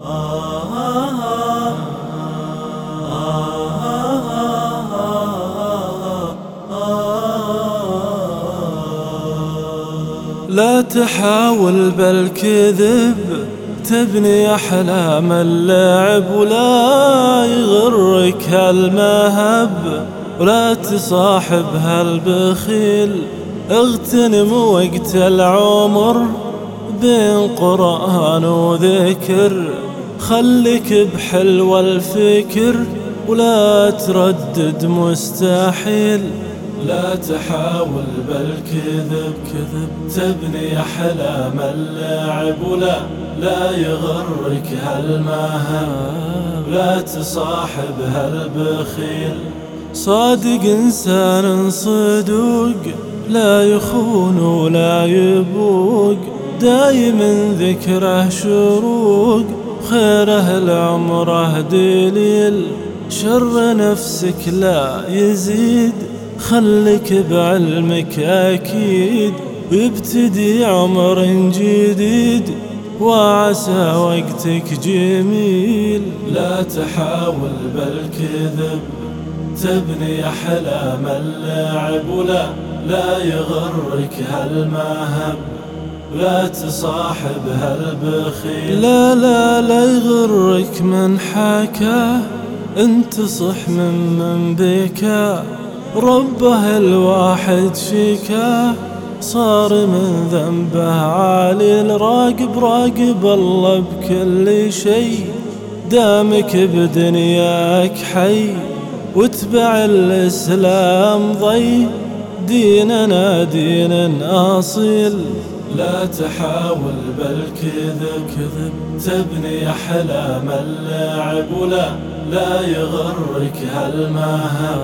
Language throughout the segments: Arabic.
لا تحاول بالكذب تبني أحلام اللعب ولا يغرك هالمهب. ولا تصاحب هالبخيل اغتنم وقت العمر بين قرآن وذكر. خليك بحلو الفكر ولا تردد مستحيل. لا تحاول بالكذب كذب تبني أحلام اللعب ولا لا يغرك هالمهب لا تصاحب هالبخيل. صادق إنسان صدوق لا يخون ولا يبوق. دايم ذكره شروق. خيره العمره دليل شر نفسك لا يزيد. خلك بعلمك أكيد. ويبتدي عمر جديد. وعسى وقتك جميل. لا تحاول بالكذب تبني أحلام اللعب. ولا لا يغرك هالمهب لا تصاحب هالبخيل لا لا لا يغرك من حكاه انت صح من من بكى ربه الواحد شكاه صار من ذنبه عالي. الراقب راقب الله بكل شي دامك بدنياك حي واتبع الإسلام ضي. ديننا دين أصيل. لا تحاول بالكذب كذب تبني أحلام اللعب. ولا لا يغرك هالمهب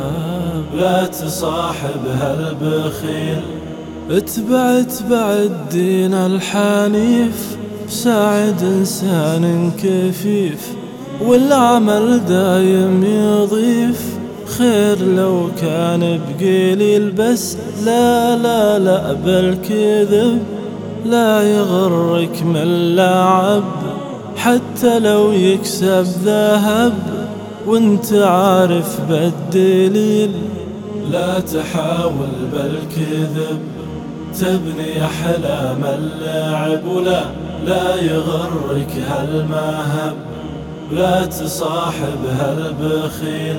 لا تصاحب هالبخيل. اتبع اتبع الدين الحنيف ساعد إنسان كفيف والعمل دايم يضيف. خير لو كان بقليل بس لا لا لا بالكذب لا يغرك من لعب حتى لو يكسب ذهب. وانت عارف بالدليل لا تحاول بالكذب. تبني أحلام اللعب ولا لا يغرك هالمهب. لا تصاحب هالبخيل.